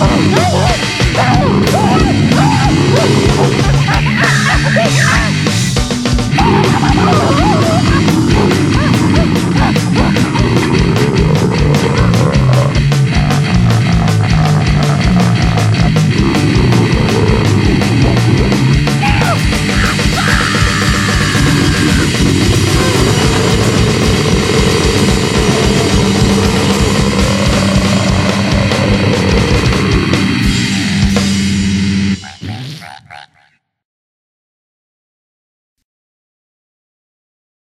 Oh, no!